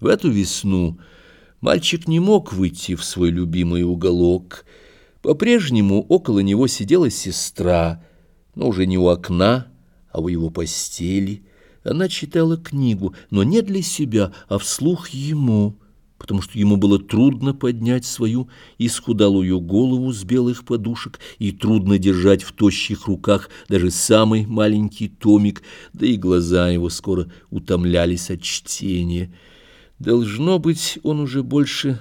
В эту весну мальчик не мог выйти в свой любимый уголок. По-прежнему около него сидела сестра, но уже не у окна, а у его постели. Она читала книгу, но не для себя, а вслух ему, потому что ему было трудно поднять свою исхудалую голову с белых подушек и трудно держать в тощих руках даже самый маленький томик, да и глаза его скоро утомлялись от чтения. Должно быть, он уже больше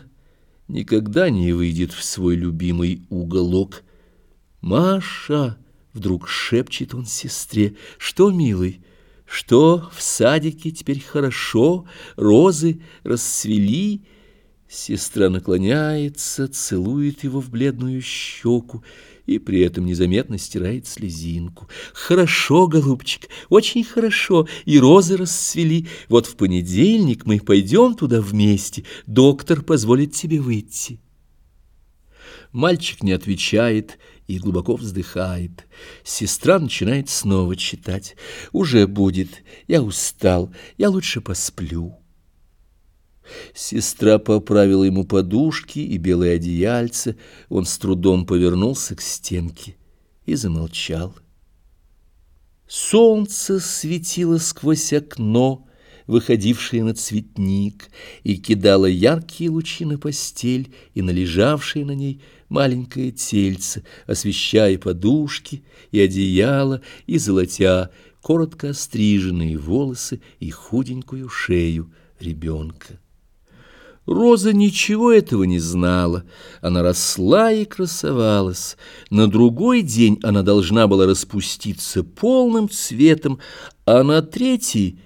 никогда не выйдет в свой любимый уголок. «Маша!» — вдруг шепчет он сестре. «Что, милый?» Что в садике теперь хорошо, розы расцвели, Сестра наклоняется, целует его в бледную щеку и при этом незаметно стирает слезинку. «Хорошо, голубчик, очень хорошо, и розы расцвели. Вот в понедельник мы пойдем туда вместе, доктор позволит тебе выйти». Мальчик не отвечает и глубоко вздыхает. Сестра начинает снова читать. «Уже будет, я устал, я лучше посплю». Сестра поправила ему подушки и белое одеяльце. Он с трудом повернулся к стенке и замолчал. Солнце светило сквозь окно, выходившее на цветник, и кидало яркие лучи на постель и на лежавшее на ней маленькое тельце, освещая подушки и одеяло, и золотя коротко остриженные волосы и худенькую шею ребенка. Роза ничего этого не знала. Она росла и красовалась. На другой день она должна была распуститься полным цветом, а на третий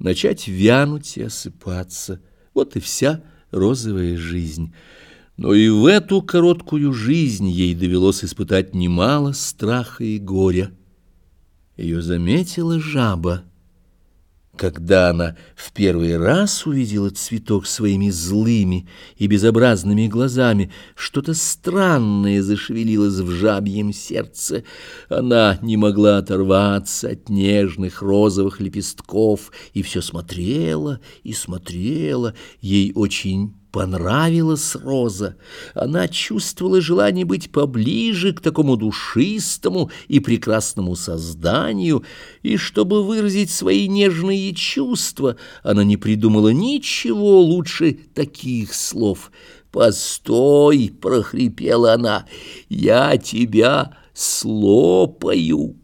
начать вянуть и осыпаться. Вот и вся розовая жизнь. Но и в эту короткую жизнь ей довелось испытать немало страха и горя. Ее заметила жаба. Когда она в первый раз увидела цветок своими злыми и безобразными глазами, что-то странное зашевелилось в жабьем сердце. Она не могла оторваться от нежных розовых лепестков и все смотрела и смотрела. Ей очень понравилась Роза. Она чувствовала желание быть поближе к такому душистому и прекрасному созданию, и чтобы выразить свои нежные чувства, она не придумала ничего лучше таких слов. «Постой!» — прохрипела она. «Я тебя слопаю!»